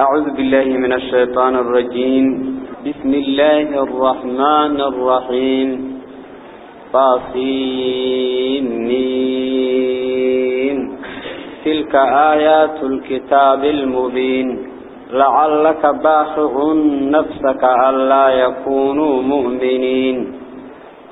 أعوذ بالله من الشيطان الرجيم. بسم الله الرحمن الرحيم. طاسمين تلك آيات الكتاب المبين. لعلك باخع نفسك ألا يكونوا مؤمنين.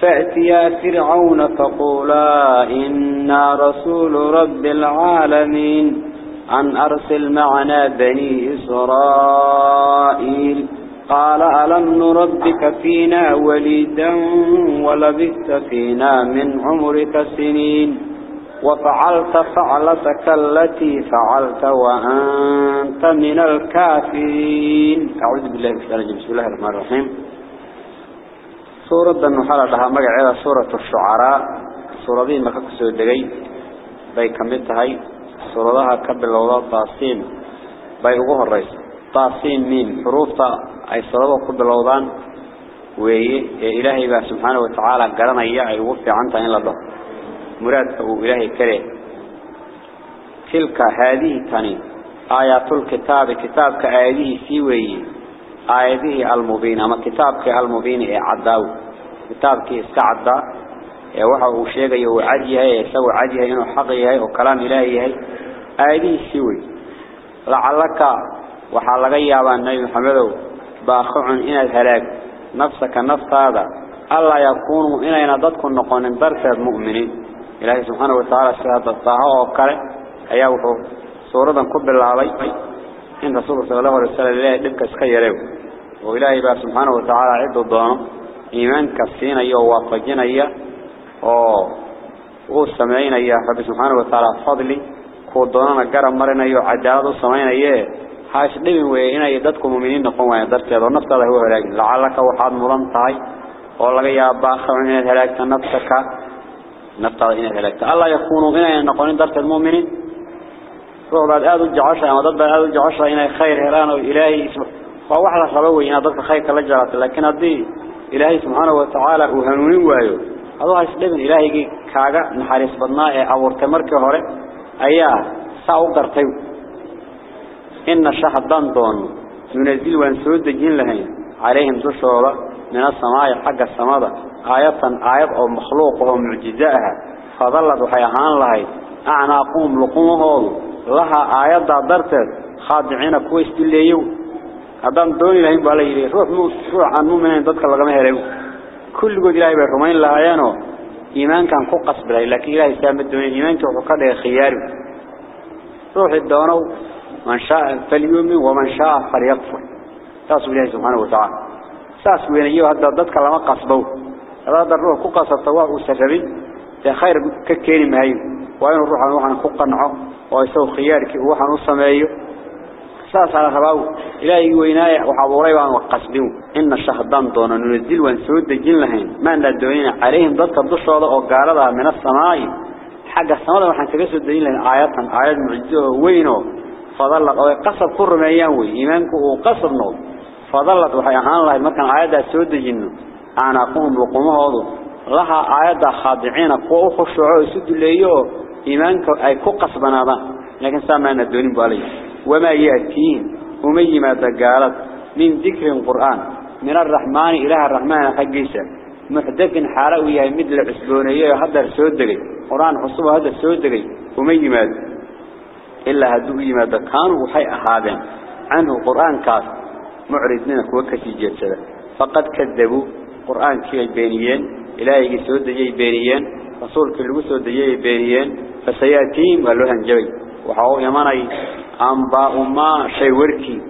فأتيا فرعون فقولا إنا رسول رب العالمين أن أرسل معنا بني إسرائيل. قال ألم نربك فينا وليدا ولبثت فينا من عمرك سنين. وفعلت فعلتك التي فعلت وأنت من الكافرين. أعوذ بالله بسم الله الرحمن الرحيم. سورة النحلة لها مقعدة سورة الشعراء. سورة دي مكاك سودقي باي كمتهاي سورة لها كبل الله طاسين. باي أقوه الرئيس. طاسين مين؟ حروفتا أي سورة كبل الله وهي إلهي بها سبحانه وتعالى قرنا إياه. يوفي عنها إن الله مراد أبو إلهي كريه تلك هذه تاني. آيات الكتاب. كتابك آياته سيوي. آياته المبين أما كتابك المبين عداو. كتابك استعدى. إيه وحا وشيغ يو عديها يسوي عديها إنه حقيها وكلام إلهي آياته سيوي لعلك وحا لغيا النبي محمد باخع إن الهلاك. نفسك نفس هذا. الله يكون إنا نددكم نقون درس المؤمنين إلهي سبحانه وتعالى سيادة الطاعة وكره. وحو. سورة كب الله إن رسول صلى الله عليه وسلم إلهي لبك اسخيره وإلهي بقى سبحانه وتعالى عد الضوانه إيمان كفين أيه ووافقين أيه وسمعين أيه رب سبحانه وتعالى فضلي. كودونا قرب مرنا أيه عداد سمعين أيه هاش دبن وين يددكم مؤمنين نقوم ويدرك هذا نفس الله هو هلاك. لعلك وحاد مرن طاي. والله يا باخر من هلاك نفسك. نفطر إن هلكت الله يكون غنى نقول درت المؤمنين. بعد هذا الجعشة أما ضد هذا الجعشة إن خير هلان وإلهي فواحد خلوه إن ضد خير كلا جرت لكن هذه إلهي سبحانه وتعالى وهنونين وايو هذا يسلم إلهي كاجا نحرس بدنا أو ارتمرك هره أيها ساو قرتيو. إن الشهد دون ينزل وانسود الجن لهين عليهم دشورة من السماء حق السماء آية آية أو مخلوق أو معجزائها فظلت وحيهان لهي أعناقهم لقومهم. لها آيات درتت خادعين كويس بالليو هذا دوني لهم بالي روح روح عن مؤمنين ضدك الله ما هلو كل قد إلهي برحمين لهايانو إيمان كان قص بلاي لكن إلهي سام الدنيا إيمان توقع خيار روح الدونو من شاء فليؤمن ومن شاء فليكفر تاسو إلهي سبحانه وتعالى ساس وين أيها هذا ضدك لما قصبوا هذا الروح كقص التواه والسفري ده خير ككين مايو وين الروح عن وحنا كقنعه ويسوي خيارك وحنا نصمايو ساس على خباو. إلهي ويناي وحبوري وان وقصبوا إن الشهدان دون ننزل ونسود الجن لهين. ما ندوين عليهم ضدك الضشة وقالها من السماء. حق السماء وحنا تجسد الدين لهم آيات آيات معجزة وينه فظل قصب قرم أيام وي. إيمانك وقصب نوض فظلت وحي أهان الله مركان عادة سود جنه أعناقهم لقمه لها آيات خاضعين قوة خشوع يسد الليو إيمانك أي كقص بنادا لكن سامعنا الدونين بالي وما يأتين ومي ما تقالت من ذكر القرآن من الرحمن إله الرحمن حقيسة محدث حالة ويا مثل عسبونية هذا سودقي قرآن حصوه هذا سودقي ومي ما إلا هدوء ما كانوا وحي أهادين عنه قرآن كاس معرضين كوكسي جيرسدا فقد كذبوا قرآن كي بينيين إلهي سود يي بينيين رسول كل سود يي بينيين فسيأتيهم ولهن جوي وحاو يماني أنباء ما شيء وركي.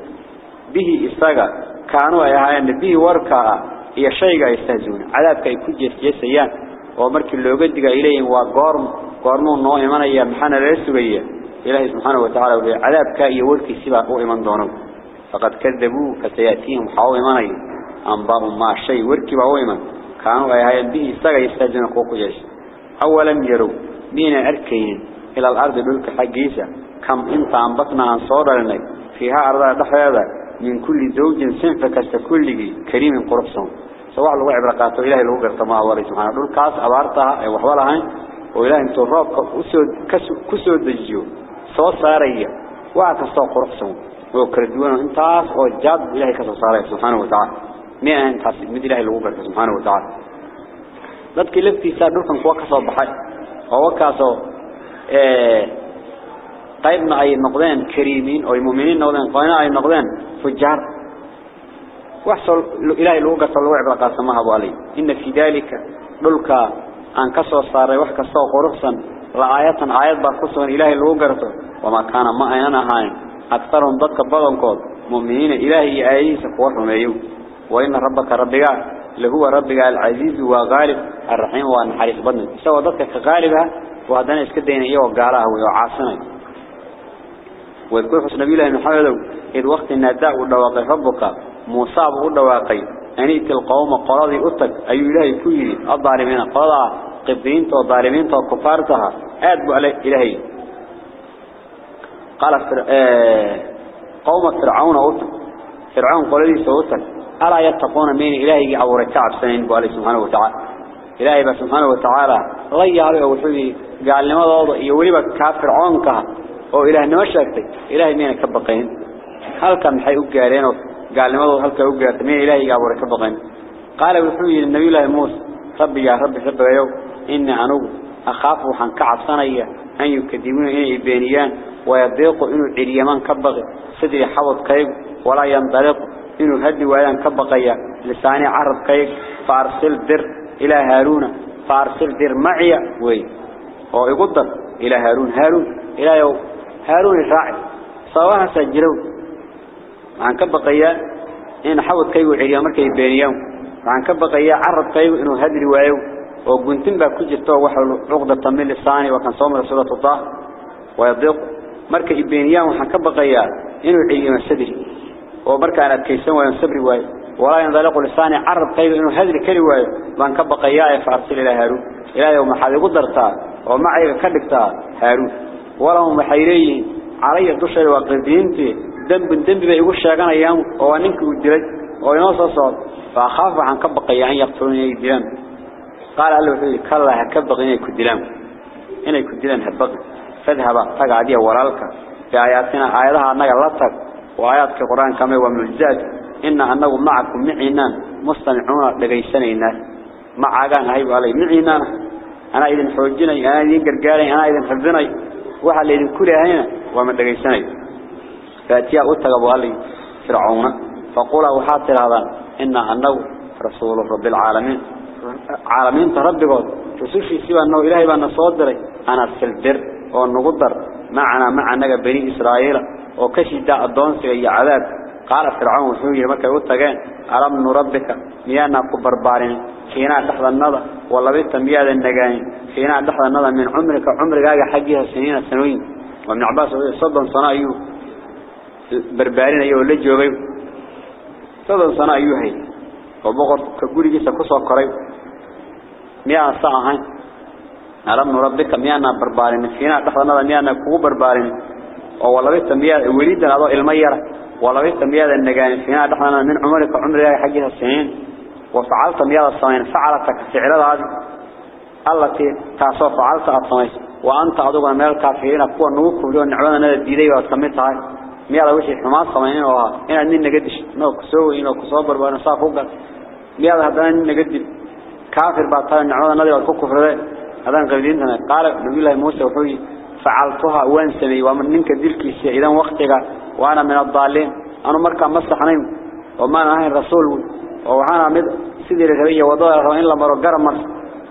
به إستغى كانوا أيهاين به وركا. هي شيء يستهزون. عذابك يكون جيسيان ومرك اللوغة دقا إليهم وقارم قارمون نوع يماني محانا لسوية إلهي سبحانه وتعالى عذابك يوركي سبا أو إمان دونه فقد كذبوا فسيأتيهم. حاو إيماني أنباء ما شيء وركب أو كانوا أيهايا به استغى يستجن قوق جيش. أولا يروا مين أركين إلى الأرض دولك حقيسة كم انت أنبطنا عن صورة لنك فيها أرض دحيادة. من كل زوج سنف كستكله كريم قرصهم. سواء لو عبرقاته إلهي لو قرطما أولي سبحانه. دول كاس أبارتها وحوالها وإلهي انتو الرب كسود دجيو. سوى صارية. وعكستو قرصهم. وكردونا انتاس وجاب إلهي كسوصاره سبحانه وتعالى. مئة انتاس مد إلهي لغوبرك سبحانه وتعالى. ذاتك لفتي سادوكم كوا كسو بحي وهو كاسو آه قيبنا أي نقدين كريمين أو المؤمنين نقدين قينا أي نقدين فجار. وحصل إلهي لغوبرك الله عبرك سماها بالي إن في ذلك للك أن كسو صاره وحكسو قرصا لآية آيات باركسو إلهي لغوبرك وما كان ما أينا هاين. أكثرهم ضدك بضنكود مؤمنين إلهي آيس قوة ميو وإن ربك ربك لهو ربك العزيز وغالب الرحيم والنحريس بدن سوى غالبها وهذا اسكدين إيه وقالها ويعاصنا ويذكر حسن نبي الله محمد إذ وقت النداء ودواقي ربك مصاب ودواقي أن يأتي القوم قراضي أتك أي إلهي كيري الظالمين قراضا قبضين والظالمين وكفارتها آدبوا على إلهي. قال فر... آه... قوم فرعون أوتك فرعون قال لي سوتك. ألا يتقون من إلهي عور الكعب سنين بأله سبحانه وتعالى؟ إلهي سبحانه وتعالى غي عليه وحبي قال لما ضوض يوليبك كافرعون كها أو إله نمشاكتك إلهي مين كبقين؟ هل كان حي أقارين قال لما ضوض هل كان أقارت مين إلهي عور كبقين قال وحبي للنبي الله موسى. ربي يا ربي ربي يوم. إني أنو أخاف وحن كعب سنية أن يكذبون إليه بينيان ويضيق إنه اليمان كبغي صدري حوض كيب. ولا ينطلق إنه هدي ويان كبغي لساني عرض كيب فارسل در إلى هارون. فارسل در معي. وي. هو يقدر إلى هارون. هارون إلى يوم هارون الراعي. صواها سجلوا عن كبغي إن حوض كيب اليمان كيب بينيان عن كبغي عرض كيب إنه هدي ويو وقنتم بقى كجرتوا وحول عقدة من لساني وكان صوم رسولة الله. ويضيق marka ibeeniyaan waxa ka baqayaa inuu ciidamo ka baqayaa ee faarsil ila haaruun ilaahay ma xad igu dartaa oo macayga ka dhigtaa haaruun walaa ma xayreeyeen calaya dushay waa qadiintii dambi dambi bay igu sheeganayaan oo ninka uu dilay oo inoo soo soo fa khaaf waxaan ka baqayaa in yaqtulunay dilan qaal alla wuxuu kala ha ka baqin inay ku dilaan inay ku dilaan ha baqin فاذهب تقعدي ورالك في آياتنا آياتها أنك لا وآياتك القرآن كما هو معجزات. إن أنه معكم معينان مستمعون لغيساني الناس معاقان هايب علي معينان أنا إذن حوجيني أنا إذن قرقالي أنا إذن حفظيني وحال إذن كل هنا ومن لغيساني. فأتيا أتقبوا علي فرعون. فقولا وحاطر هذا إن أنه رسول رب العالمين. عالمين تربقوا رسوشي سوى أنه إلهي بأن صدري. أنا السلبر ونقدر. معنا معنا بني إسرائيل. وكشد الدونس أي عذاب قال فرعون وحوي مكة وتجان ألم نربك ميانا كبر بارين فينا تحت النظر والله بيت مياد النجاين فينا تحت النظر من عمرك عمر جاي حقها سنين سنوين وابن عباس صدق صنع أيوه بربارين أيوه اللي جوابي صدق صنع أيوه هي وبقر كجوري جيسا كسر قريب مياه ساعة هاي ألم نربك ميانا بربارين فينا تحضرنا ميانا كو والله بيت مياه وليدنا هذا الميرة والله بيت مياه النجان فينا تحضرنا من عمرك عمر يا حقها السنين وفعلت مياه السمين فعلتك فعل هذه التي تعصى فعلت السمين وأنت أدوغنا من الكافرين أقوى نوك وبلون نعوانا نادى الديدي وأتكملتها مياه وشي حماس سمين وها إن عندنا نقدش نوك سوي نوك صبر بأنا صافوك مياه هذا نقدم كافر بعطان نعوانا نادى وكوكو فرده هذا قبلين قال نبي الله موسى وحوي فعلتها وان سمي؟ ومن منك دلكيس إذا وقتك وأنا من الضالين. أنا مركا مصلحنين وما أنا الرسول. وأنا مد سيدي الغبية وضوء إن لما رجع مر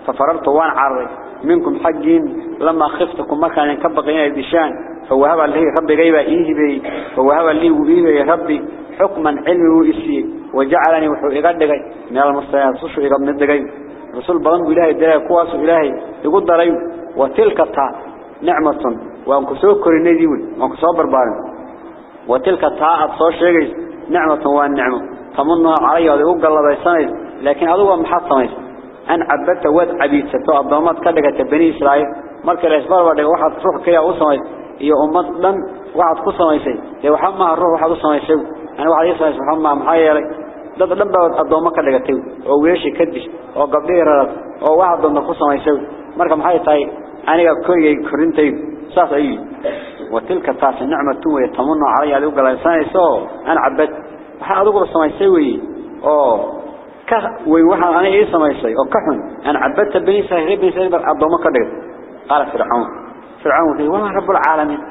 ففررت وان عرضي منكم حقين. لما خفتكم مركا ينكبقين الدشان فوهب اللي ربي جايبه إيه بي فوهب اللي وبيه يا ربي. حكما علمي وإسي. وجعلني وحو إغدقي. من المستيات صشو إغد ندقي رسول بلان إلهي. دلاء كواس إلهي. يقول داري وتلك الطاعة. نعمة. وأنك سوكر النذيب وأنك صبر بارن وتلك الطاعة صار شجر نعمة وأن نعمة. فمنها عري وذو قل بيسانيد لكن هذا هو محصنيد أن عبدت واد عبيد ستو أبضامات كدك تبني إسرائيل. ملك الإسبار وده واحد تروح كيا أصنيد يا أمت لم واحد قصنيد لو حما الروح واحد قصنيد أنا واحد يصنيد حما محيرك لا لم بعد أبضامات كدك تيو. أو ويش كدش. أو قبيرة أو واحد ضمن قصنيد مركم حي طاي aniga koogay korintay saas ay watilka taas nicmatu way tamunna calay adigu galaysanayso aan cabad waxa adigu samaysay way oo ka way waxa ana ay samaysay oo ka xun aan cabadta bani sahib bani sahib adoomo ka dhigay qala fir'aun فرعون وما رب العالمين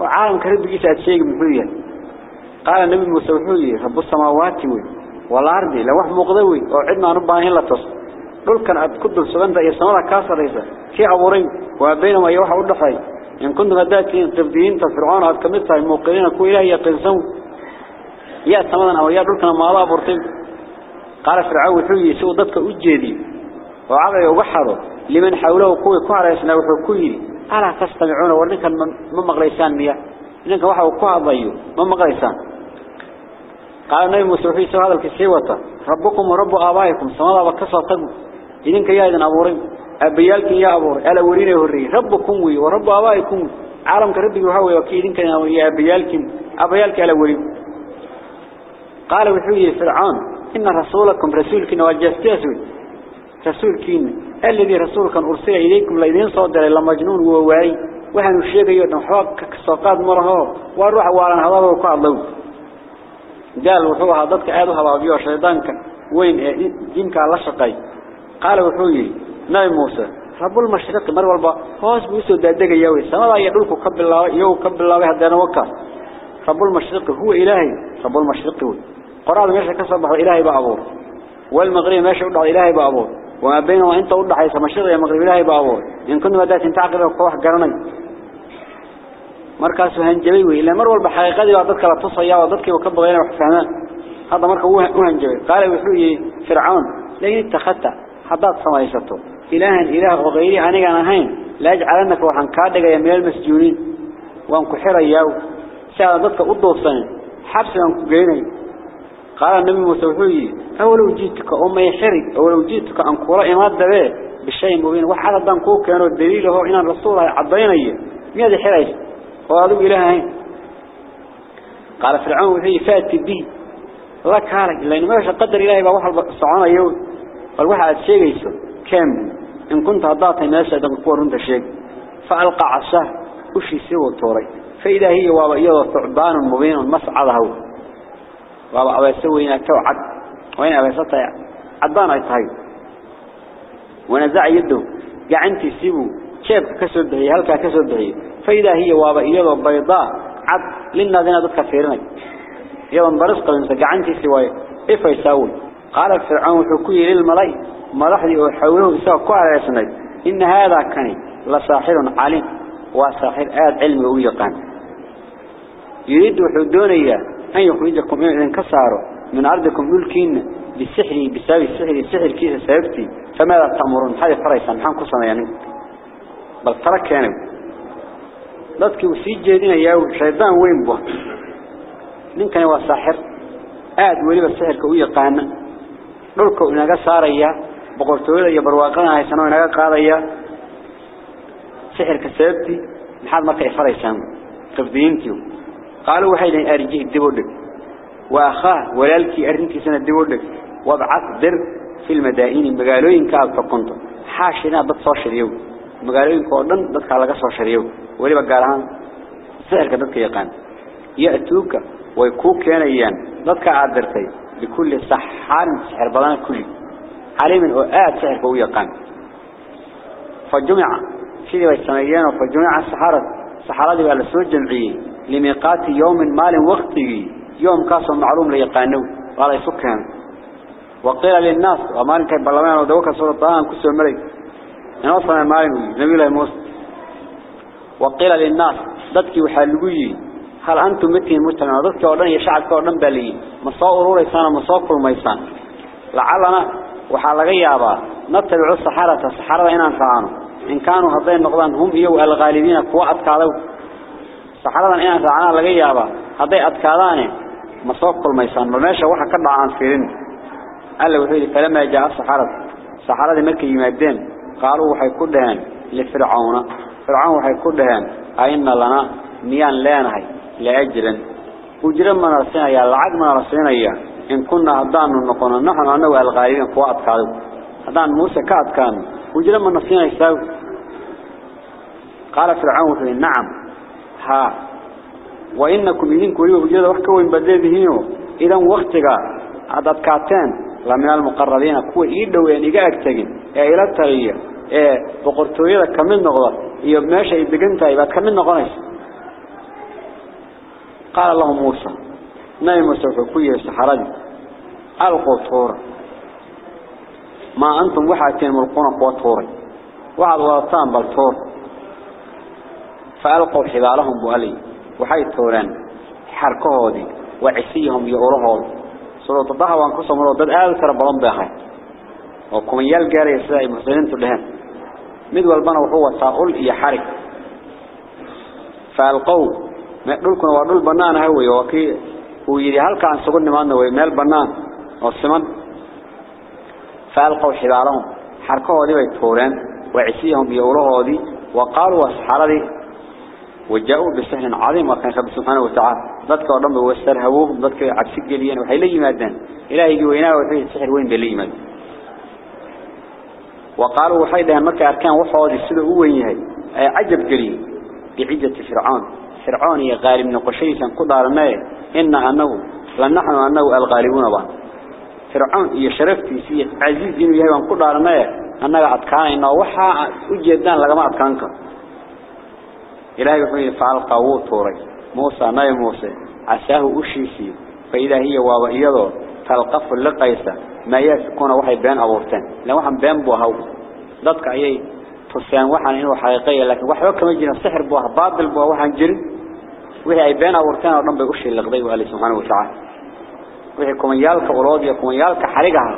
وعالم كرب جيسة شيء محوية قال النبي موسى رب السماوات والأرض لو واحد مقضوي وعدنا ربنا هلا تص قل كان أتكد السبان ذا يسمى كاسر ليس شيء عبورين وبينما يوحى ودحي إن كنت غداتين قبضيين تفرعون أتكملتها الموقعين كو إلهي يقنسون يا سمانا أو يا قل كان ما الله برتين قال فرعون وحوية سوء ضدك أجيدي وعلى يوحره لمن حوله قوي كوارسنا وحكويري ألا تستمعون ورنك ما مغريسان مياه إنك وحا وكوها ضيو ما مغريسان قال النبي موسى في هذا الكسيوة ربكم ورب آبائكم سمالا وكسر طبو إذنك يا إذن أبورين. أبيالك يا أبور. ألا ورين يهري ربكم وي ورب آبائكم. عالم كربك وحاوي وكي إذنك يا أبيالك أبيالك ألا ورين قال وحوي فرعون. إن رسولكم رسولك نواجستيسوي رسولكين. الذي رسولك أرسل إليكم لإذن صدر إلى مجنون وواعي وحن الشيء يدن حواك كساقات مرها وروح وعلى هذا وقع له قال وحوها ضدك. آدوها وابيو شيطانك. وين جنك على شقي قال وحوي ناي موسى رب المشرق مر والبا هوس بيسو دادق يوي سما يدلك كب الله يو كب الله هدانا وكا. رب المشرق هو إلهي رب المشرق هو. قرآن ماشي كسبح إلهي بأبور والمغرب ماشي ودع إلهي بأبور وما بينه أنت ودع حيث مشرق يا مغرب إلهي بأبور إن كنت بدأت تعقل وقوح قرني. مركز هنجبي وي إلا مر والبحقيقة دي وضدك لا تصيا وضدك وكب غيره وحفهمان هذا مركز هو هنجبي قال وحوي فرعون لين اتخذت حضات سمايسته إلها إله وغيري أنا أنا هين لا يجعلنك وحن كادق يا من المسجونين وانكو حرياو سأل ضدك أضوف سنة حبس وانكو قيني. قال النبي موسى أولو جيتك أمي حري. أولو جيتك أن قراء إماد به بالشيء مبين. وحال الدان كوك كانوا الدليل هو إن الرسول عضيني ماذا حريش. وقالوا إلهي قال فرعون وحي فات به لك هالك. لأنه ما قدر إلهي بوحى الصعانة يوم والوحى الشيء يسو كم؟ إن كنت هضاطي ناسا دمكور أنت الشيء فألقى عصاه. وشي سوى الطوري فإذا هي وابا ثعبان مبين مسعده وابا أباسوينا كوعد وين أباسطة عدان أي طيب ونزع يده. قعنتي سيبو شيب كسر دهي؟ هلكا كسر دهي؟ فإذا هي وابا إيضا بيضاء. عد. لنا ذينا ذات كثيرنا يوم برزق لنسا قعنتي سواي إفا يساوي قال فرعون حكوي للملي ملحدي وحوله إساء كوعد يسند إن هذا كان لصاحر عليم وصاحر آد علمي ويقان. يريد حدونية أن يخرجكم إذن كساروا. من أرضكم ملكين بالسحر بسبب السحر السحر كيس سببتي فماذا تأمرون؟ هذا فريسا محان قصنا يعني. بل ترك كانوا ضدك وسيج جيدين ياو شيطان وين بوه؟ من كان هو الساحر آد وليب السحر كوية قانا نلقوا إنها ساريا بقرتولا يبرواقنا هاي سنو إنها قاضيا سحر كسببتي محاد مركا فريسا قفدينتيو قالوا وحيدا أرجيه الدبودك وأخاه ولالكي أرنتي سنة الدبودك وابعث در في المدائن مقالوين كاب فكنت حاشنا ضد صوشر يوم مقالوين كوردن ضد كالاقا صوشر يوم ولي بقالها سهرك ضدك يقان يأتوك ويكوك ينيان ضدك عادرتي بكل سحار سحر بلان كل. عليم وآت سحر كو يقان. فجمع سيدي والسميان فجمع السحارة السحارة دي على سوى الجمعية لميقات يوم مال وقته يوم كاسو معلوم ليقانو. ولا يسكهم وقيل للناس ومالك البرلمان ودوك سلطان كسو مري. نوصل مالك نبي الله موسى. وقيل للناس ضدك وحلقوي هل أنتم متين مجتمع ضدك ودن يشعبك ودن بالي مصاوروا ليسان مصاكر ميسان لعلنا وحالغيابا نتبع الصحارة الصحارة إن أنفعانوا إن كانوا هذين نقضان هم إيو الغالبين قوة أتكالو. الصحارة إن أنفعانا لغيابا هذين أتكالاني مصاكر ميسان بماشا وحا كبع عن فيرين. قال وحيد فلما جاء الصحارة الصحارة مكة يمادين قالوا وحي كلهان لفرعون. فرعون وحي كلهان أين لنا؟ ميان لانهي لأجرا وجرا ما نرسينا يا العق ما نرسينا يا. إن كنا هدان نقول نحن أنه الغالبين قوات كادو هدان موسى كاد كان. وجرا ما نرسينا يساو. قال فرعون نعم. ها. وإنكم إذن كوريو وجرا وحكوا إن بدأ إذا وقتك عدد كاتين. لمن المقربين كوا إيدو يعني إيقاك تجين. إيه إلى التغيير. إيه بقرطوية كمل نغضة إيه بماشا يدقنتها يبقى كمل نغضة قال الله موسى نبي موسى فكوية السحرة ألقوا طورا ما أنتم وحاتين ملقون قوة طوري. وعد وضطان بالطور. فألقوا حبالهم بؤلي وحي طوران حركوه دي وعسيهم يؤرهوا سلطة الضحى وانكسهم ردد آل ترى بلان بيخي. وكم يلقى يسائي مسلمين تلهن مد والبنا وهو ساقل إيا حرك فألقوا dhulkuna waa dhul banaan ah weey oo kii uu yiri halkaan sugu nimaadna way meel banaan oo siman. Faalqaw xibaalahum xarkahoodii bay tooreen وعسيهم بيولهودي وقالوا أسحاري وجاءوا بسهل عظيم وكان رب سبحانه وتعالى ذاتك ورمي واسترهبوهم ذاتك عكسك جليا وحي لي مادان إلهي جويناه وحي السحر وين بلي مادان وقالوا وحي لها مركة أركان وحوادي السلو وين هاي عجب جلي بعجة فرعون فرعون يغالب نقشيسا قدر ما إن أنه لنحن أنه الغالبون بان فرعون يشرفتي سي عزيز إنه يهيوان قدر ما أنه أتكان إنه وحا أجدان لغما أتكانك. إلهي يقول فعل قوو طوري. موسى ناي موسى عساه أشيسي فإذا هي وابئيضه تلقف اللقيسة ما يكون وحي بين أبورتين. لو وحن بين بوهو. ضدك أيي tusaan waxaan inuu xaqiiqay laakiin wax kama jirin sixir buu ah baadil buu waxaan jirin wixii ay been abuurteen oo dhan bay u shilqday wali subhanahu wa ta'ala wixii kuma yaalka orood iyo kuma yaalka xarigaha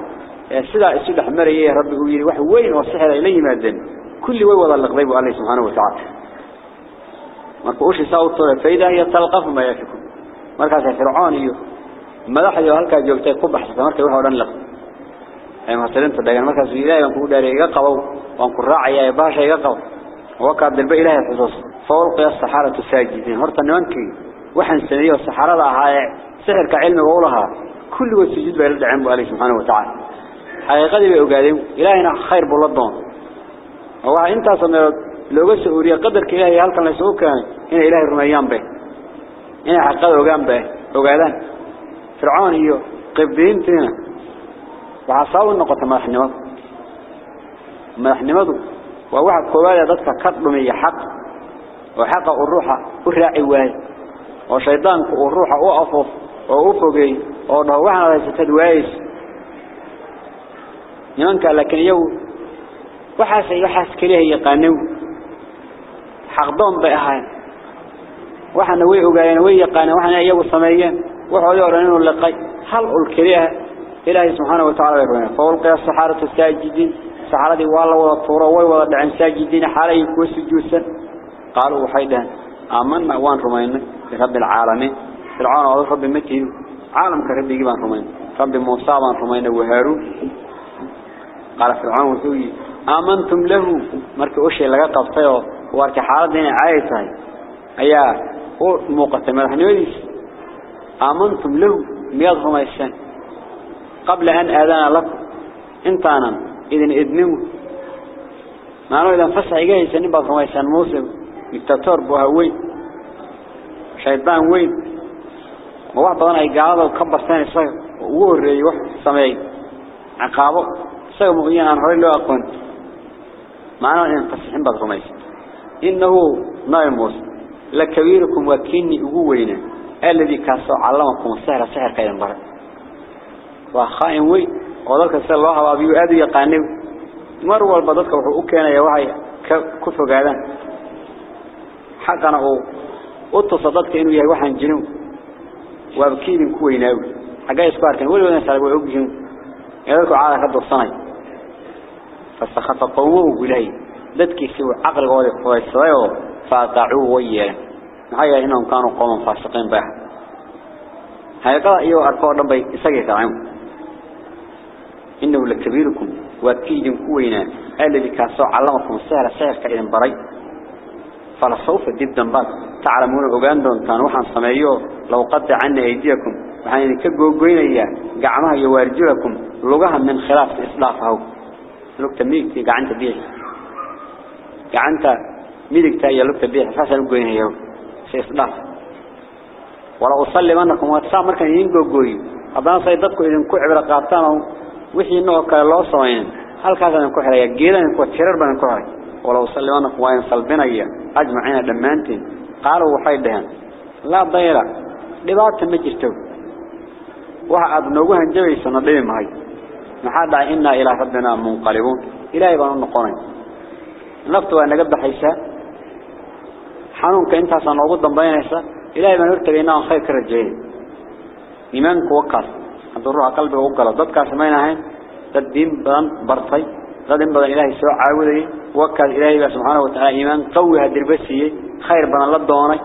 ee sida isu dhaxmarayay rabbi uu yiri wax weyn oo sixir ay la yimaadeen kulli way wada laqday buu allah subhanahu wa ta'ala marka uu shay sawto fayda iyo talqaf ma yafiku markaas fircoon iyo madaxda halka joogtay ku baxsatay markay wax oo dhan laqday ay masalinta dhagan markaas ilaahay aan ku dhaariyay iga qabow وان كراعي يا باشا يقف وكاد البي إلهي حصص فولقي السحارة الساجدين هرتا نوانكي وحن سنية السحارة هاي سحر كعلم وولها كل وسجد بيلد عمه عليه سبحانه وتعالى. حقيقة دي بيقادم إلهينا خير بلدون هو انت صمت لو بس أوريا قدرك إلهي هل كان ليسوك هنا إلهي رميان به. هنا حقيقة وقام به. وقادان فرعون إيو قبدين تينا. وعصاو النقطة ما حنوك madaxnimadu waa waxa koowaad ee dadka ka وحقه الروح والرأي واي وشيطانك الروحة وأفف وأفقي وضوحنا على تدوائز يمنك لكن يو وحاس يحاس كليه يقانو. حقدون بأهان. وحنا ويهو قاين ويقانا وحنا ايهو السمايا وحو يورنين اللقاي. حلق الكليه إلهي سبحانه وتعالى يقولون فألقي السحارة الساجدين. سحارة والله والطورة والله دعين ساجدين. حالي يكوس الجوسا قالوا وحيدا آمنا وان رمينا برب العالمين. فرعون وضع رب مكين. عالم كرب يجيبان رمينا رب موسى وان رمينا وهارون قال فرعون وسوي آمنتم له. مركي أشي لغا قبطيه واركي حالدين عايتاي أيا موقتة مدحنوديس آمنتم له. مياد رميسان قبل أن آذان لكم انتانا. إذن إذنموا ما أنه إذا فسح إيجاهي سنبقى فرميسان موسم. دكتاتور بوها وين شيطان وين وواحد بدنا يقعد وكبر ثاني صغير ووري وح سمعي عقابه سوى مؤيان عن هوري له أقوان معناه إن فسحين بقى فرميسان إنه نايم موسم لكبيركم وكيني أقوينا الذي كاسو علمكم السهر سهر كيدن بر وخائن وي ودلك سيد الله وابيو آدو يقانيو مر والبا dadka wuxuu u keenaya waxay حقنا أو اتصدق انو ياهي واحان جنو وابكير كوي ناوي. حقا يسبار كان ولو ناس على بوحوك جنو. يقولك عالا كدو الصناي فاستخط قووه بلاي ذاتك يسيو عقل غالي فوي السلايو فاتعوه ويا نحايا إنهم كانوا قوما فاسقين باحا هيا قال ايو اركوا ربي إساقي كرعيم إنه لكبيركم. وكيد كوينا ألا لكاسو علمكم السهل السهل كإذن بريد sawfa dibdan bad تعلمون doontaan waxaan sameeyo law qad anna aydiyakum waxaan idinka googoynayaa gacmaha iyo waarjulakum lugaha min khilaaf islaafahu lugta midigta gacanta biix gacanta midigta iyo lugta biix xasan u goynayo si islaaf wala usallimanakum wa saa markan idin googooyo haddana say dadku idinku cibra qaataan oo wixii noo kale loo sameeyay halkaas aan ku xiraya geedan ku tirar baan ku haray wala usallimanakum wa in salbinaya ajma'ina dhamaantiin qaalu waxay dhahan la dayra dhibaato ma jirto waxa aad noogu hanjabayso na dhibi mahay maxaa dhacay inna ila rabbina munqalibun ilaahay baan noqonay naftu waa naga baxaysa xanuunka intaas aan ugu dambeynaysa ilaahay baan hortagayna khayr ka rajeeyay قدم بدل إلهي سوء عاوذي وكال إلهي سبحانه وتعالى إيمان قوي هذه البسية خير بنا الله دوني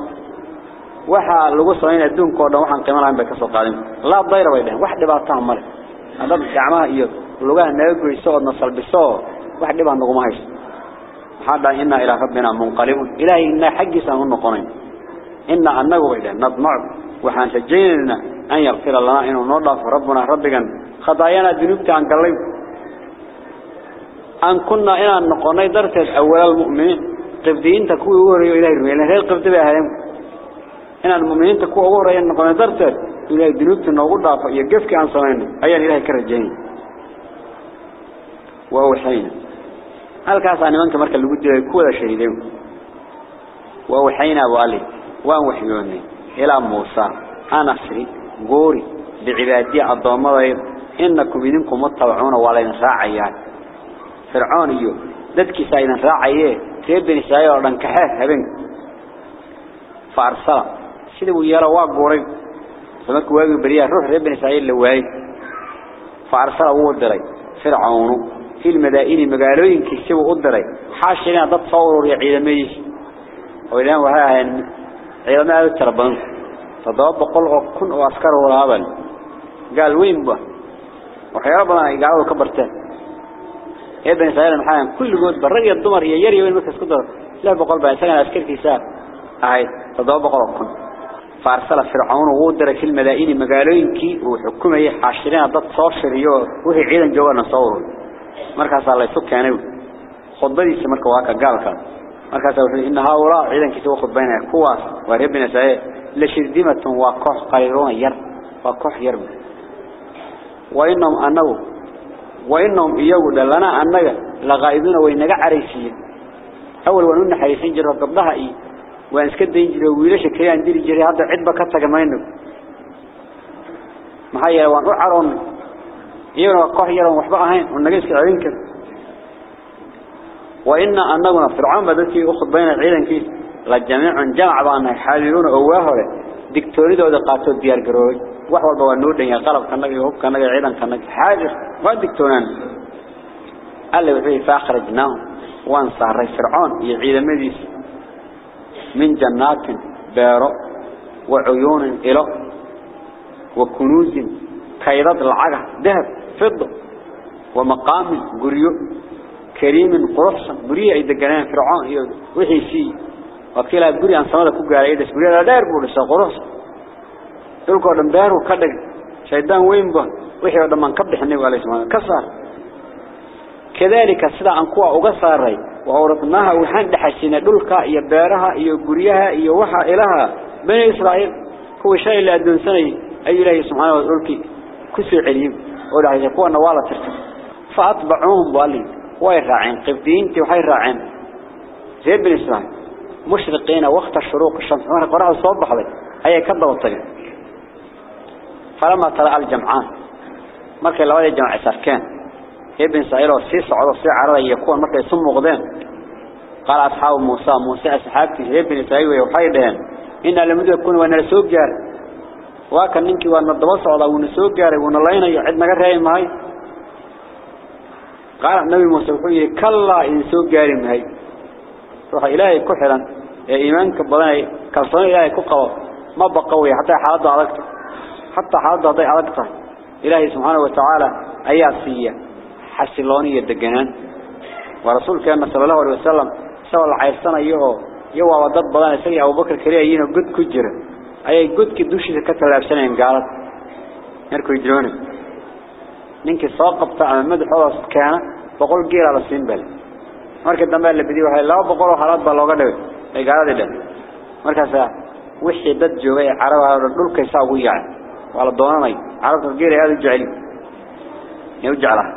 وحا لقصرين الدون كوردون وحا انقمال عن بكسر قادم. لا ضير ويدهن واحد يبقى تعمل هذا بشعمه إيه اللقاء النبي يسوء نصر بسوء. واحد يبقى نقوم عيس حدا إنا إلى ربنا منقلب إلهي إنا حق سنون نقنين إنا أنه ويدهن نضمع وحا نسجيننا أن يغفر الله إنه نرضى. ربنا ربنا خطايانا ذنوبتي عن قليب أن كنا إلى نقونا درت أول المؤمنين. قبضين تكو أورا إلى الرمي لأنه غير قبض بها هم إنا المؤمنين تكو أورا إنا نقونا درت إلى الدنوب تنوغو ضعفة يقفك عن صمين أيان إلهي كرجين. وأوحينا. هل كاس عن منك مركا اللي بدي يكون شهيدين؟ وأوحينا والي وأوحيوني إلى موسى. أنا أسري. قوري. بعبادية الضوامة إنكم منكم مطبعون ولا إنساء عيان يعني. fircoon iyo dadkiisa aydan raacayee teebin isaayoo dhan kaxeef habeen faarsala sida uu yeelo waa gooray samarkuu waagi bariyaa ruux reer bani israa'iil la waayey faarsala wuu diray fircoonu في المدائن مقالوين كيسوا أدري حاشرين ضد صور يا عيدميش وإلان وها عيدماء التربان فضواب بقول كن وأسكر ورابا قال وين به وحيربنا يقعوا كبرتين ابن إسرائيل كل جود بالرقية الضمر هي يري وين مكس قدر لا بقول بقى سجن أسكر كيساب هاي فضواب بقول كن. فارسل فرعون وودر في المدائن مقالوين كي وحكومة حاشرين ضد صور شريو. وهي عيدا جوانا صوره. markaas la isu keenay khudbadiisa marka waa ka gaalka markaas wuxuu in haawla ciidankiisa uu khudbaynaya kuwaas waa reebina saay la shirdimatun waa koox qayroon yar waa koox وإنهم إيهو لنا أننا لغائبين وإنك عريسين أول وأننا نحريسين جرى ضدها إيه وإنس كده ينجل ويلاش كيان ديري جري هذا عدبة كتاك ما ينب ما هي يوان أعرون إيهو نوقوه يران وحبقهين وإنك إسك عرين كده وإن أنك فرعون بدأت أخذ بين العيلان كيه لجميع جمع بأنك حاجرون أواهر fircoon digtoonidooda qaato diyaar garoobay wax walba waa noo dhanyaa qalabkanaga iyo hubkanaga iyo ciidankanaga xaadir waa digtoonaan alle wuxuu faakhrajnaahum waan saaray fircoon iyo ciidamadiis min jannaatin beero wa cuyuunin ilo wa kunuusin kaydad lacaga dahab فضة wakiila guri aan samada ku gaaray idas guriyada dheer buu dhisay qurux. Dhulkoo dhan beer uu ka dhig shaydaan weyn ba wixii oo dhan aan ka bixinay waa leesmaan ka saar. Kadalika sida aan kuwa uga saaray wa awradnaha waxaan dhaxashinay dhulka iyo beeraha iyo guriyaha iyo waxa ilaha bani israa'iil. Kuwa shay la adoonsanay ay ilaahay subhanahu wa ta'ala ku soo celiyay oo dhaxashay kuwa nawala tirtay. Fa atbacuhum walid way raacin qibdiinti waxay raacin zeyd bin israa'iil مشرقين وقت الشروق الشمس. وأنا قرأوا الصواب بحضي أي كذا والطريق فلما طلع الجمعان مركي لوالي الجمع ساركان ابن إسرائيل وسيس عضو سيع عرضي يكون مركي يسمى غدين قال أصحاب موسى موسى أصحابتي ابن إسرائيل ويوحي دهن إن لم يكون وأنا رسوب جار وكان ننكي الدوس على ونسوق جار ونلينا يعدنا قرأي معي قال النبي موسى وحي كلا إن سوق جاري معي روح إلهي كحلا إيمانك بدني كالصنع إلهي كقوة ما بقوي حتى حالة عرقت حتى حالة ضيع عرقته إلهي سبحانه وتعالى أياسية حسلوني الدجنان ورسول كان صلى الله عليه وسلم سوى العيسان يهو يهو وضد بدن سيء أبو بكر كريه قد كجر أي قد كدوشي كتر لابسنين قالت يركو يجرونه نينك ساقبت على مدح الله كان بقول جير على السنبل marka dambe la bidiyo waxay laba boqol oo halaad baa looga dhigay ay gaaladii dhan markaas wixii dad joogay carabada dhulka isaa ugu yaacay waa la doonanay carabta geeray aad u jecel u jeclaa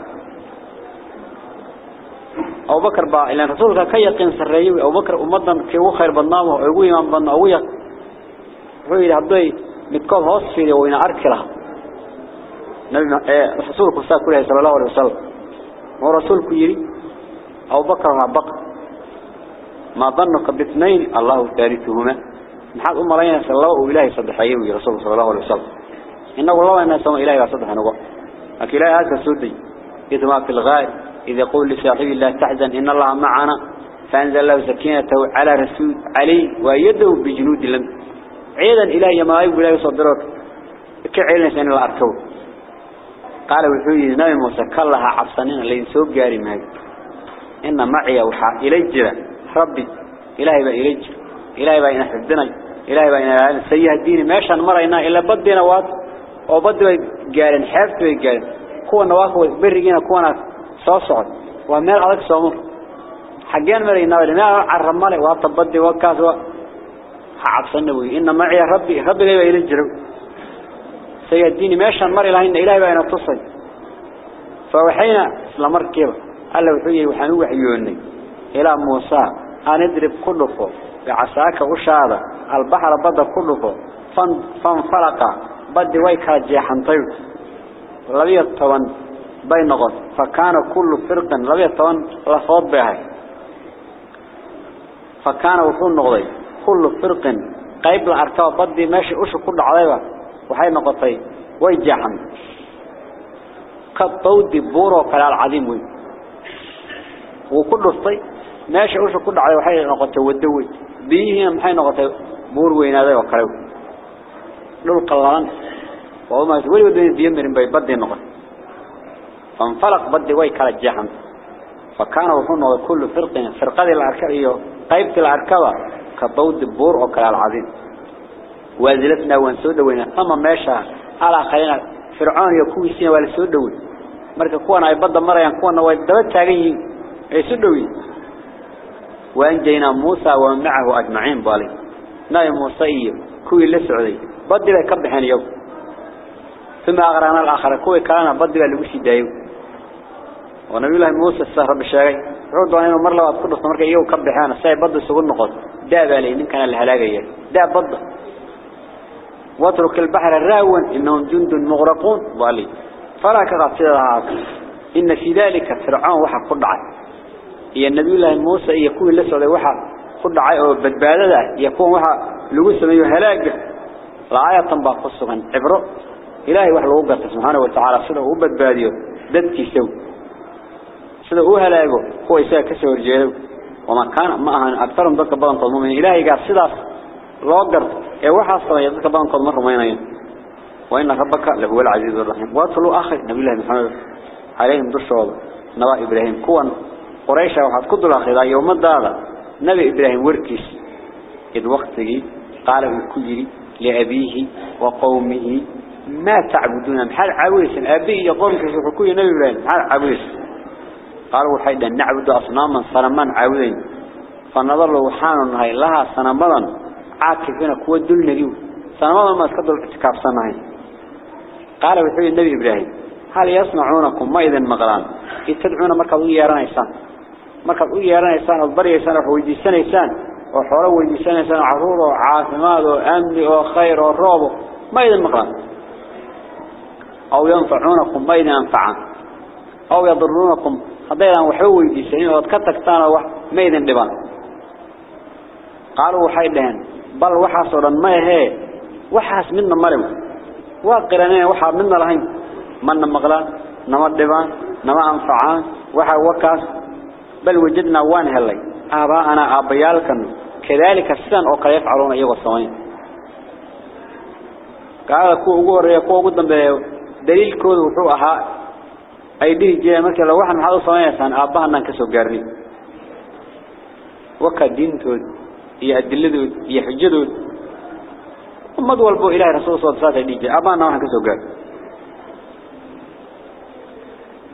Abu Bakar baa ilaa rasuulka ka yaqeen sareeyay Abu Bakar ummadan kii ugu khayr badnaa oo ugu iimaan badnaa ugu yaq wuxuu haday midkood hoos fiiriyo ina arki lahaa nabi rasuulku sallallahu alayhi wasallam oo rasuulku yiri أو بكر مع بكر ما ظنك باثنين الله ثالثهما. محاد أم علينا صلى الله إلهي صدحيه رسول صلى الله عليه وسلم. إنه الله أنه سمع إلهي صدح نقول لكن إلهي هذا سودي. إذ ما في الغاية إذا يقول لصاحب الله تحزن إن الله معنا. فأنزل الله سكينته على رسول عليه ويده بجنود لم. عيدا إلهي ما يقول إلهي صدرك. كعيلنا سنة الأركو قال وحوي نبي موسى كلها عبصانين اللي ينسوب جاري مهد إن معي وحا إلي جرا. ربي إلهي با إلي جرا. إلهي با إنا حفظنا إلهي با إنا سيئة الدين ماشان مرينا إلا بدينا واد وبدوا قارن حفظوا قارن. كون نواقوا برقين كون صوصعد ومال عليك صومر حقين مرينا ولنا عرم مالي وابطب بدي وكاس وحعبصنا وي إن معي ربي. ربي با إلي جرا. سيئة الدين ماشان مرينا إلهي با إنا تصل فوحينا لمر كيبا. الله وحيه وحنو وحيوني. إلى موسى أن ادرب كله بعساك وشارة البحر بدا كله فان فانفلق. بدي ويكا جيحان طيب. لبي الطوان بين غط فكان كل فرق لبي الطوان لفوض بها فكان وحون نغضي كل فرق قيب الأركاب بدي ماشي أشو كل عضيبة وحي نغطي ويجيحان كالطود بورو كلا العظيم وي وكل الصي ماشي وش كل على وحي نقطة ودوي. بيه محي نقطة بور وين هذا وكلو لول قلان وما تقول ودني بيمر بي بدي نقطة. فانفلق بدي وي كلا جهنم فكان وحون كل فرق فرقة العركبة قيبة العركبة كضود بور وكلا العظيم. وازلتنا وانسود وين. أما ماشى على خلينا فرعون يكون سين ولا وين. مركب كون أي بدل مرة يكون ويدبت تاجي يسدوي وأنجينا موسى ومعه أجمعين بالي. ناي موسى كوي لسعودي. بدل يكبحن يوم. ثم أغرانا الآخر. كوي كان بدل لوشي دايو ونبي الله موسى السهر بالشاقي عود وانينو مر لو أتقول لك مركا يو كبحانا ساي بدل سقول نقط دا بالي إن كان الهلاقية دا بدل. واترك البحر الراون إنهم جند مغرقون. بالي. فلا كغطيرها إن في ذلك فرعون هي النبي الله موسى يكون لسه وحا قدعي أو بدبادة يكون وحا لغو سميه هلاك الآية تنبع قصة عبره إلهي لغو قرط سبحانه وتعالى صده وبدباديه ددكي سو صده هو هلاكه هو إساء كسور جيده وما كان معها أكثرهم ذلك بضان قضمين إلهي قال صده لغو قرط إيه وحا صده ذلك بضان قضمين رمينين وإن ربك لهو العزيز الرحيم واتلوا آخر نبي الله محمد عليهم دشوا نبا إبراهيم قريشة وحد كدوا الأخيرا يوم الدالة نبي إبراهيم وركس إذ وقته قال الكجري لأبيه وقومه ما تعبدون محل عويس أبي يقول كشوفكوا نبي إبراهيم محل عويس قالوا حيدا نعبد أصناما صنمان عاودين فنظر له وحان هاي لها صنمالا عاكفين كوا دول نجيو صنمالا ما اسكدوا الاعتكاف صنعين قال وحي النبي إبراهيم هل يصنعونكم ما إذن مغلان يتدعون مركز إياران إيسان مركز إياران إيسان الضري إيسان وحويدي سنة إيسان وحوله ويدي سنة إيسان عرور وعافمات وأمن وخير والروب ما إذن مغلان أو ينفعونكم ما إذن أنفعان أو يضرونكم haddaydan waxba weydiisanin ood ka tagtaana wax maydan dhiban qaaluu waxay dhaheen bal waxaasoo dhan ma ahee waxaas midna male waa qiraneen waxaa midna lahayn mana maqlaan nama dhibaan nama anfacaan waxa wakaas bal wajadnaa waan helay aabaa'anaa aabbayaalkan kadaalika sidan oo kale yafcaluuna iyagoo samayn gaalada kuwa ugu horreeya kuwa ugu dambeeya daliilkooda wuxuu ahaa ay dhihi jireen markii la waxan maxaad u sameeyaysaan aabbahanaan ka soo gaarnay waka diintood iyo adiladood iyo xujadood ummad walbo ilaahay rasuul soo saasay dhihi jireen aabbahanaan waxaan ka soo gaarnay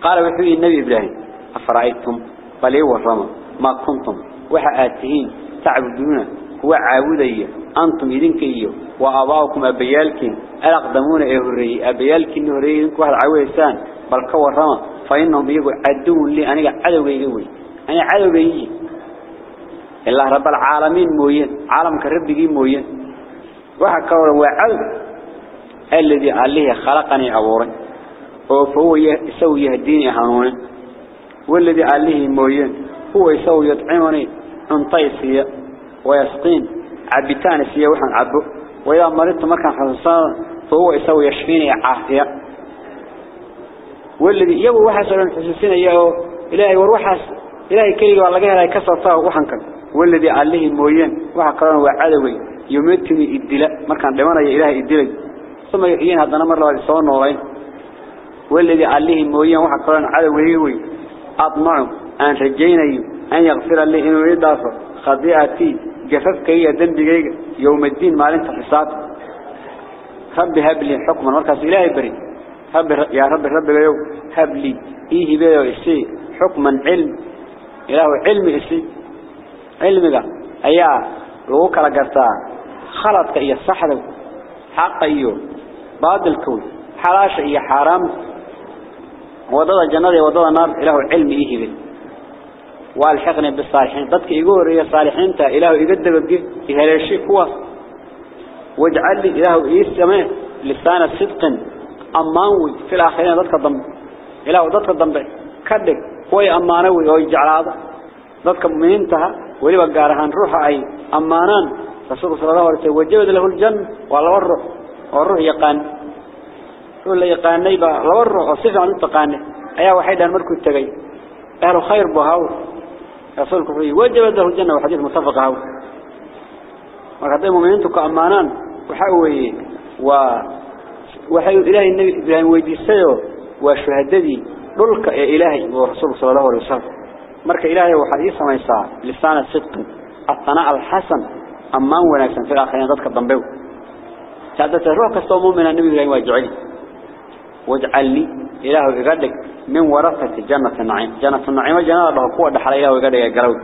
qaala wuxuu yidhi بلي ورما ما كنتم. وحا آتهين. تعبدون. هو عاودي. أنتم إذنك إيو وآباؤكم أبيالكين. ألقدمون إهري أبيالكين إهري إنكوها العويسان بلك ورما فإنهم يقول عدون لي. أنا عدوي إيوي أنا عدوي إيوي الله رب العالمين موين عالم كربكي موين وحا كورا وعد. الذي عليه خلقني عبورا. وفهو يسوي الدين يحنونه والذي عليه موين هو يسوي يطعمني انطيسية ويسقين عبتان سيا وحن عبو. وإذا مرضت مكان حسان فهو يسوي يشفيني عافية. والذي يبو وحاس لن حسسين إياه إلهي وروحاس إلهي كلي والله جهلا كسرته وحنك والذي عليه موين وحقران وعدوي يمتني الدلاء ما كان دمنا يا إلهي الدلاء ثم يحيين هذا مرة يصون نورين. والذي عليه موين وحقران عدوي أطمع أن رجينا أن يغفر لي إنه يدافع خطيئتي جففك هي ذنبي. يوم الدين ما لنت حساب رب هب لي حكما. مركز إلهي بريء هب يا رب رب يو هب لي. إيه بيو إسي. حكما علم. إله علم إسي. علمك أيا لو كلا قرتا خلطك إيا الصحر حق إيو بعد الكون حلاش إيا حرام. وضد الجنة وضد النار إله علم إيه بي والحقني بالصالحين. ضدك يقول يا صالحين تا إله يقدم بك. إيه الشيء كواس واجعل لي إله إيه السماء لسان صدق. أمانوي في الآخرين ضدك الضم إله ضدك الضم كدك. هو أمانوي هو يجعل هذا. ضدك مؤمنينتها ولي بقارهان روح أي. أمانان رسول صلى الله عليه وسلم وجبد له الجنة. والله والروح. والروح يقان. يقول لي يقان نيبا لو الروح وصفة عن التقانه أيها وحيدا مركو التقي أهل خير بهاو رسولك فيه وجبد له الجنة وحديث متفق هاو وقدم مؤمنينتك أمانان وحاوي و وحي إلهي النبي إبراهيم ويديسيو وشهددي ذلك يا إلهي ورسول صلى الله عليه وسلم مرك إلهي وحديث ما يسعى لسان الصدق الطناء الحسن أمان ونكسن في الآخرين ضدك الضنبو سعدت الروح كستومون من النبي إبراهيم واجعلي واجعل لي إلهي يقدك من ورثة جنة النعيم. جنة النعيم جنة الله قوة دحل إلهي يقدك يقلو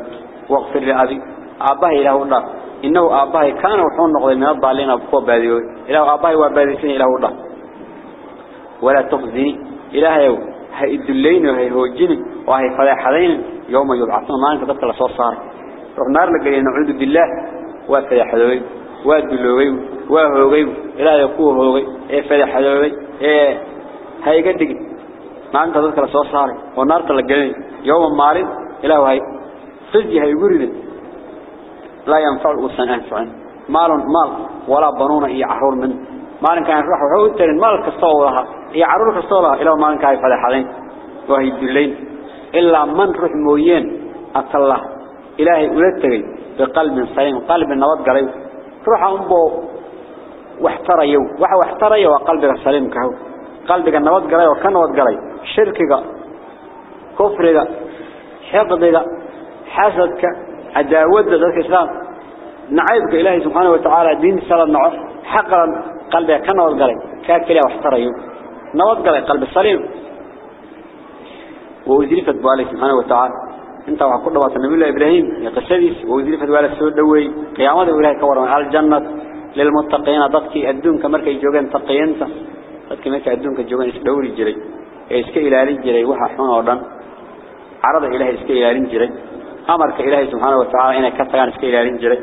واغفر لأبي أباه إله الله. إنه أباه كان وحون نقضي من الضالين أبقوا باديوي إله أباه وباديسين إله الله. ولا تخزني. إلهي هاي الدلين وهي هوجين وهي فلاحين. يوم يبعثون ما أنت تبقى لصوص صار. روح نار لقلي نعوذ بالله. وفلاحدوي وادلوي وهوغي إلهي يقوه هوغي إيه فلاحدوي إيه هاي قدق ما أنت تبقى لصوص صار ونار تلقلي يوم مارد إله هاي. سجي هاي لا ينفع وسن أنفع مال مال. ولا بنون إي عرور من. مال كان يروح وحوت المال كستولها. إي عرور كستولها. إلى مال كان يفلح عليه وهي الدلين إلا من روح موين أطلع إلهي ولدتغي بقلب سليم. قلب النواد قريب روح أنبو واحترى يو قلبك النواد قريب وكان نواد قريب شركك كفرك حقدك حسدك عداوة ذلك الإسلام نعيبك إلهي سبحانه وتعالى دين سلا النعف حقا قلبك كان والقلي كاكلها واحتريوا نوض قلب السليم ووزيرفت بالله سبحانه وتعالى انت وحكو دبات النبي الله إبراهيم يقصديس ووزيرفت بالله السود دوي قيامة إلهي كورا على الجنة للمتقين ضدك أدون كمركي جوغان تقينتا ضدك مركي أدون كجوغان إسدوري جري. إسك إلهي جري وحا حون أردن عرض إلهي إسك إلهي جري. أمرك إلهي سبحانه وتعالى إنك كتغان إسك إلهي جري.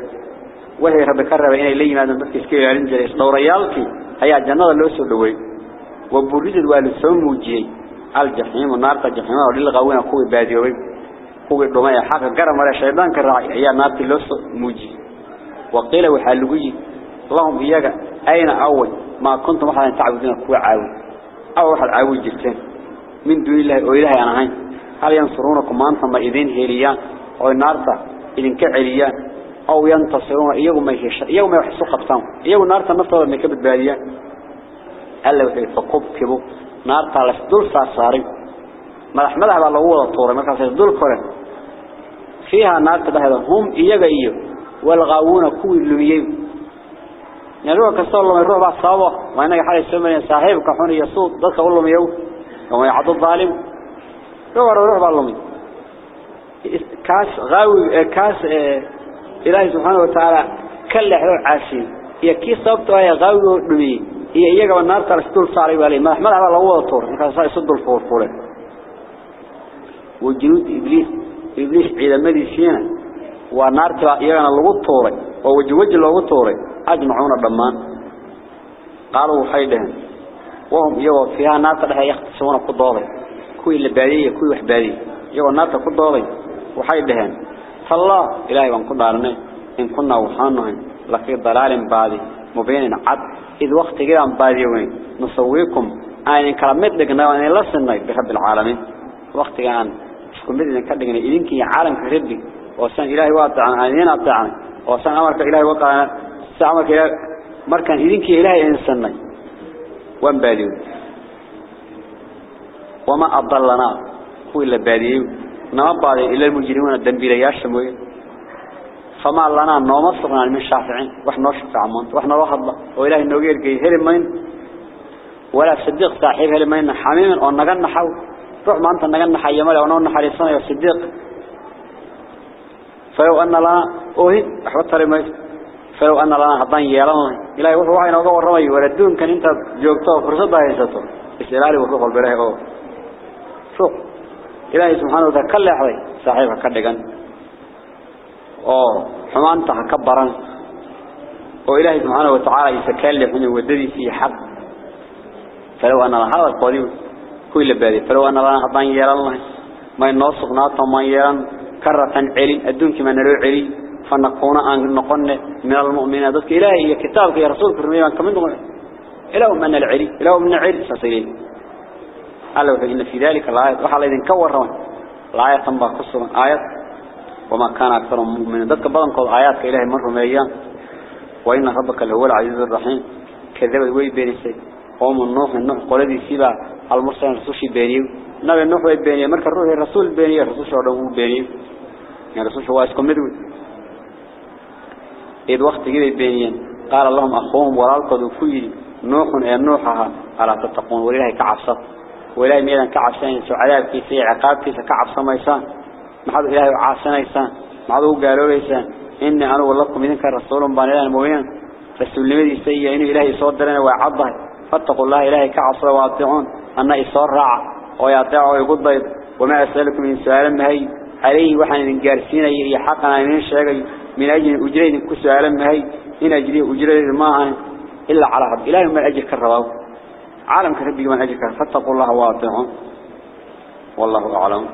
وهي رب كرب إنه إليه ما ضدك إسك إلهي جري. إسدوريالك هيا الجنة اللي أسود دوي وبريد والسوم وجيه الجحيم ونار الجحيم وللغوين أخوي باديوي. أخوي الرمية حقا قرم على الشيطان كالرعي هي نار اللص موجي. وقيل وحالقوي اللهم إياك. أين أول؟ ما كنتم أحدا تعبدون كوي عاوي. أو واحد عاوي جلتين من دون الله وإلهي أنا هين هل ينصرونكم؟ أنتم ما إذين هيليان أو النار إذن كعليان أو ينتصرون. إيهم ما يحش إيهم ما يحسوا قبطان إيهم النار النفط ما كبت باديان ألا وحي فقب كبو. نار تالس دول صارصاري مدح مدح بقى لو وضع طوري مركز دول كورن فيها نار تبهد هم إيو والغاوون كوي اللميين نروح كسر الله نروح بعصابة ما هنا حال السمرين صاحب كحون يسوع دخل الله ميو. وما يعطوا الظالم. روح روح بعلمي كاس غاوي كاس آه، إله سبحانه وتعالى كل حلو عاشين يا كيس صبت ويا غاوي دمي هي هي جوا النار ترى سطول صاري بالي. ما أحمل على الله طور. نكاس صار سطول فور فورة. وجنود إبليس. إبليس عيدا مديشينا ونار ترى يجانا الله طوره ووجوج الله طوره أجمعون بمان قالوا حيدهم. وهم يو فيها ناتا لها يختصون قضالي كوي لبالي كوي وحبالي يو ناتا قضالي وحيدهم. فالله إلهي وان قدارنا إن كنا وحانهم لكي ضلال بادي مبين عد. إذ وقت قرام بادي وين؟ نصويكم أين كرمت لك نوان لسنك بحب العالمين. وقت قرام كم بدنا نكذب إن إلينك عالم كهربي وسأ إلهي وقت عن عينات عن وسأ أمرك إلهي وقت سامك إلهي مركان إذنك إلهي إنسان وان باديوين وما أضلنا. هو إلا باديوين نما بادي إلا المجرمون الدنبيل ياشموين فما لنا نوم صرنا من الشافعين. وإحنا نشفع عمان وإحنا روح الله. وإله النوغير كي هل مين؟ ولا صديق صاحب هل مين؟ حميم. أو نغن حو روح ما أنت نغن حي ملا. ونون حريصنا يا صديق. فلو أن لنا. أوهي. أحبط رميت فلو أن الله هضني يلا إلى وحوى إن الله رمي ولدون كان أنت جوكتو فرصة بعدين ساتو استلالي وحوى البره أو شو إلى سبحانه وتعالى كل عوي صحيح كده كان أو حمان تح كبرا أو إلى سبحانه وتعالى يتكلم منه ودري في حق. فلو أن الله هذا قديم كل بادي فلو أن الله هضني يلا ما ينصق ناتو ما ين كرة عري الدون كمان روي عري فنقونا أن نقن من المؤمنين. ذلك إلهي كتابك يا رسولك رميان كمن دون إلهو من العري إلهو من العري سسيلين قال له إن في ذلك الآية. رح الله إذن كورهون الآية تنبع قصرا آية. وما كان أكثر من ذلك بلن قل آيات كإلهي من رميان وإن ربك الهو العزيز الرحيم. كذبت وي بينسي قوم النوح النوح قول ذي سيبا. المرسل رسوشي بينيو نبي النوح وي بينيو مركا روحي رسول بينيو رسوش عدوه بينيو يعني رسوش هو اسكم مدوي. إذ وقت جدي بينيين قال اللهم أخوهم ورالقوا ذو نوح يا نوحها. ألا تتقون؟ ولله كعبصة ولا ميلا كعبسين سعذاب كيسي عقاب كيسي كعبصة ميسان محض إلهي عاصنيسان محض قالوا ليسان. إني أنا واللكم إذنك رسول بان إله المبين رسول لمدي سيئة إنه إلهي صدرنا ويعضه فاتقوا الله إلهي كعصر واطعون أن إصار راعة ويطيع ويقض وما أسألكم من سؤال مهي. عليه وحن نقارسين أي حقنا من الشيء من أجل أجرين كسؤال مهي إن أجري أجرين ما إلا على رب. إلهي من أجل كالرواو عالم كربي من أجل فاتقوا الله واطعون والله أعلم.